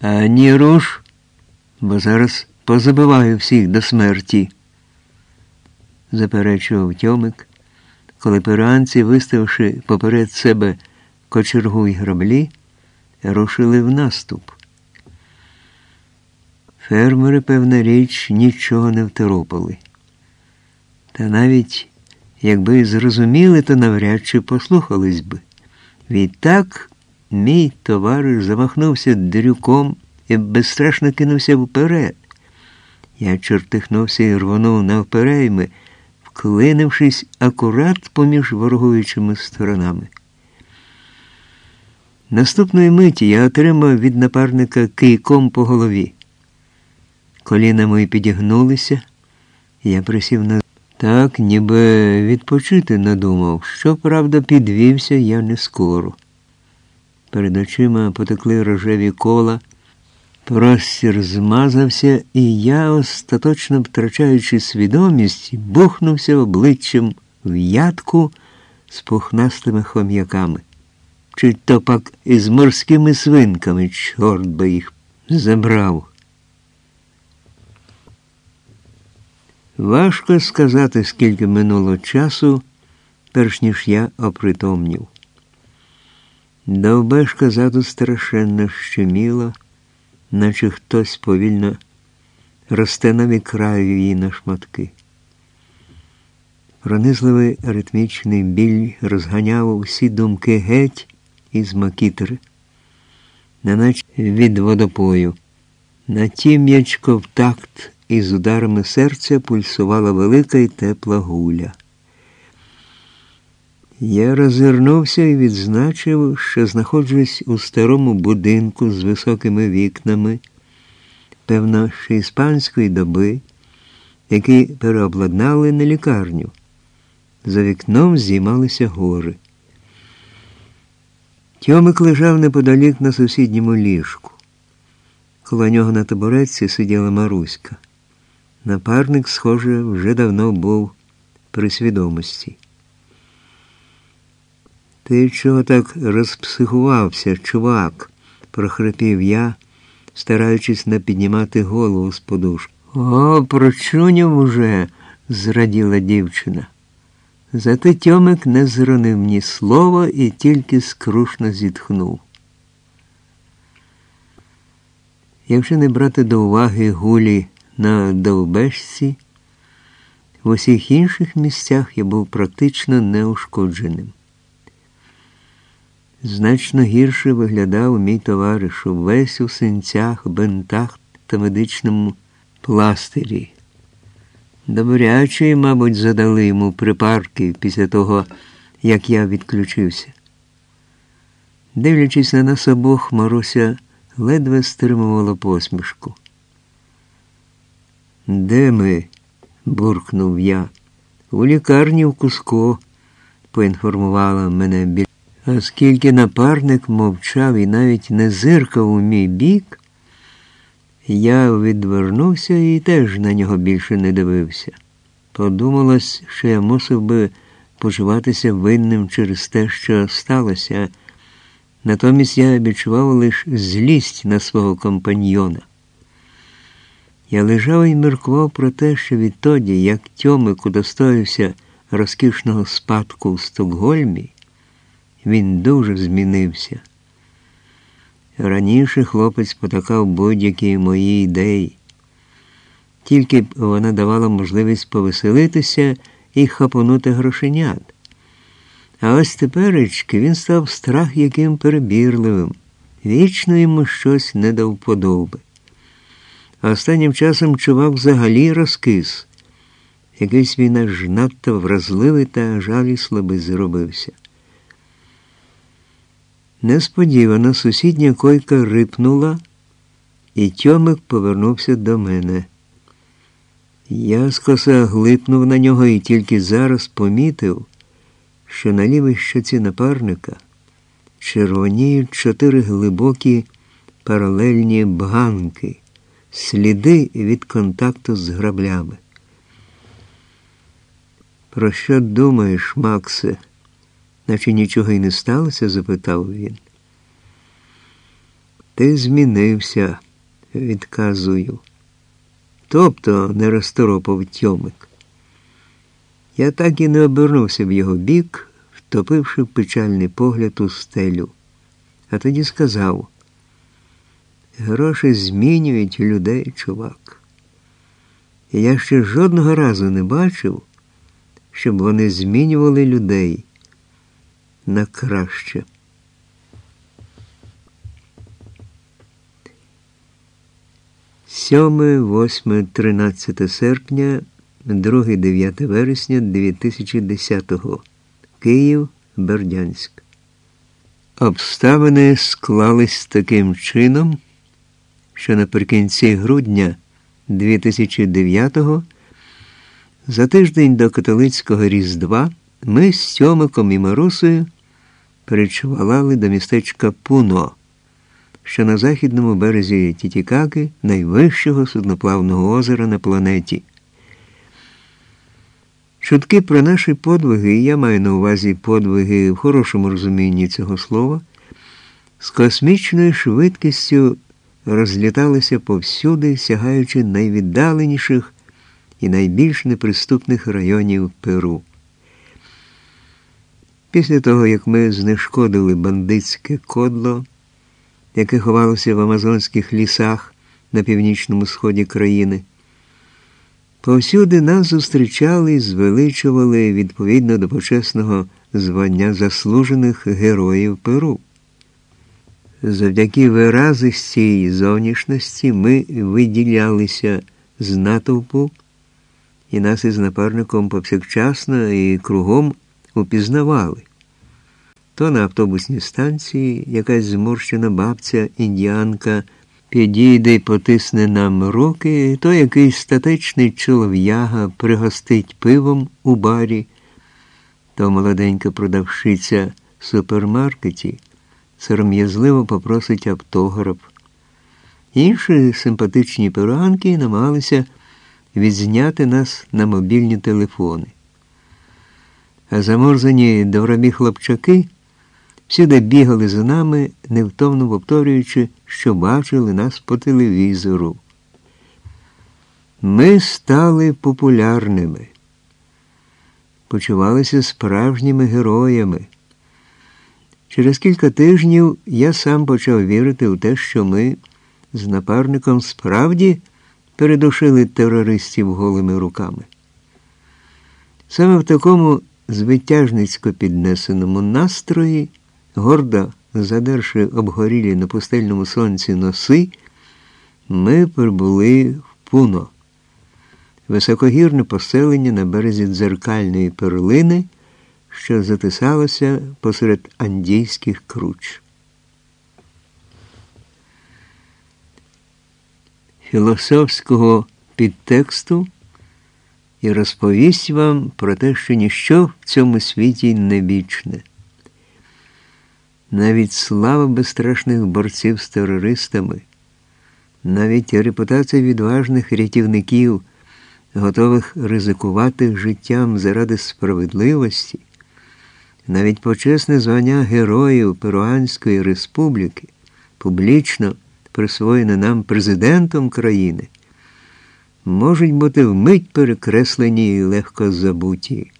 Ані руш, бо зараз позабиваю всіх до смерті, заперечував Тьомик, коли перуанці, виставивши поперед себе кочергу й граблі, рушили в наступ. Фермери, певна річ, нічого не второпали. Та навіть якби зрозуміли, то навряд чи послухались би. Відтак мій товариш замахнувся дрюком і безстрашно кинувся вперед. Я чертихнувся і рвонув навперейми, вклинившись акурат поміж ворогуючими сторонами. Наступної миті я отримав від напарника кийком по голові. Коліна мої підігнулися, я присів на так, ніби відпочити надумав. Щоправда, підвівся я не скоро. Перед очима потекли рожеві кола, простір змазався, і я, остаточно втрачаючи свідомість, бухнувся обличчям в ядку з пухнастими хом'яками. Чи то пак із морськими свинками, чорт би їх забрав. Важко сказати, скільки минуло часу, перш ніж я опритомнів. Довбешка заду страшенно щеміла, наче хтось повільно росте на краю її на шматки. Пронизливий ритмічний біль розганяв усі думки геть із макітри, неначе від водопою. На тім'ячко в такт із ударами серця пульсувала велика і тепла гуля. Я розвернувся і відзначив, що знаходжусь у старому будинку з високими вікнами, певно, ще іспанської доби, який переобладнали на лікарню. За вікном здіймалися гори. Тьомик лежав неподалік на сусідньому ліжку. Коло нього на табуретці сиділа Маруська. Напарник, схоже, вже давно був при свідомості. Ти чого так розпсихувався, чувак? прохрипів я, стараючись не піднімати голову з подушки. О, прочунів уже, зраділа дівчина. Зате Тьомик не зронив ні слова і тільки скрушно зітхнув. Якщо не брати до уваги гулі на Довбешці, в усіх інших місцях я був практично неушкодженим. Значно гірше виглядав мій товариш увесь у синцях, бентах та медичному пластирі. Добряче, мабуть, задали йому припарки після того, як я відключився. Дивлячись на нас обох, Маруся ледве стримувала посмішку. Де ми? буркнув я. У лікарні в Куско, поінформувала мене біль. Оскільки напарник мовчав і навіть не зиркав у мій бік, я відвернувся і теж на нього більше не дивився. Подумалось, що я мусив би почуватися винним через те, що сталося. Натомість я відчував лише злість на свого компаньйона. Я лежав і міркував про те, що відтоді, як Тьомик удостоївся розкішного спадку в Стокгольмі, він дуже змінився. Раніше хлопець потакав будь-які мої ідеї, тільки б вона давала можливість повеселитися і хапонути грошенят. А ось теперечки він став страх яким перебірливим, вічно йому щось не до вподоби. Останнім часом чувак взагалі розкис. Якийсь він аж надто вразливий та жалісливий зробився. Несподівано сусідня койка рипнула, і Тьомик повернувся до мене. Я скоса глипнув на нього і тільки зараз помітив, що на лівій щоці напарника червоніють чотири глибокі паралельні бганки, сліди від контакту з граблями. Про що думаєш, Максе? Наче нічого й не сталося? запитав він. Ти змінився, відказую. Тобто не розторопав тьомик. Я так і не обернувся в його бік, втопивши печальний погляд у стелю. А тоді сказав: гроші змінюють людей, чувак. Я ще жодного разу не бачив, щоб вони змінювали людей на краще. Сьоме, восьме, тринадцяте серпня, 2-9 вересня 2010-го. Київ, Бердянськ. Обставини склались таким чином, що наприкінці грудня 2009-го, за тиждень до католицького Різдва, ми з Сьомиком і Марусею перечвалали до містечка Пуно, що на західному березі Тітікаки, найвищого судноплавного озера на планеті. Чутки про наші подвиги, і я маю на увазі подвиги в хорошому розумінні цього слова, з космічною швидкістю розліталися повсюди, сягаючи найвіддаленіших і найбільш неприступних районів Перу. Після того, як ми знешкодили бандитське кодло, яке ховалося в амазонських лісах на північному сході країни, повсюди нас зустрічали і звеличували відповідно до почесного звання заслужених героїв Перу. Завдяки виразисті і зовнішності ми виділялися з натовпу, і нас із напарником повсякчасно і кругом упізнавали. То на автобусній станції якась зморщена бабця індіанка підійде й потисне нам руки, то якийсь статечний чолов'яга пригостить пивом у барі, то молоденька продавщиця в супермаркеті сором'язливо попросить автограф. Інші симпатичні перуанки намагалися відзняти нас на мобільні телефони. Заморзані добробі хлопчаки всюди бігали за нами, невтомно повторюючи, що бачили нас по телевізору. Ми стали популярними, почувалися справжніми героями. Через кілька тижнів я сам почав вірити у те, що ми з напарником справді передушили терористів голими руками. Саме в такому звитяжницько піднесеному настрої, гордо задерши обгорілі на пустельному сонці носи, ми прибули в Пуно, високогірне поселення на березі дзеркальної перлини що затисалося посеред андійських круч. Філософського підтексту і розповість вам про те, що ніщо в цьому світі не вічне. Навіть слава безстрашних борців з терористами, навіть репутація відважних рятівників, готових ризикувати життям заради справедливості, навіть почесне звання Героїв Перуанської Республіки, публічно присвоєне нам президентом країни, можуть бути вмить перекреслені і легко забуті.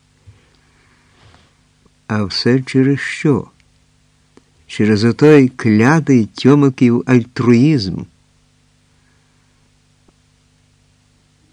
А все через що? Через отой клятий тьомиків альтруїзм.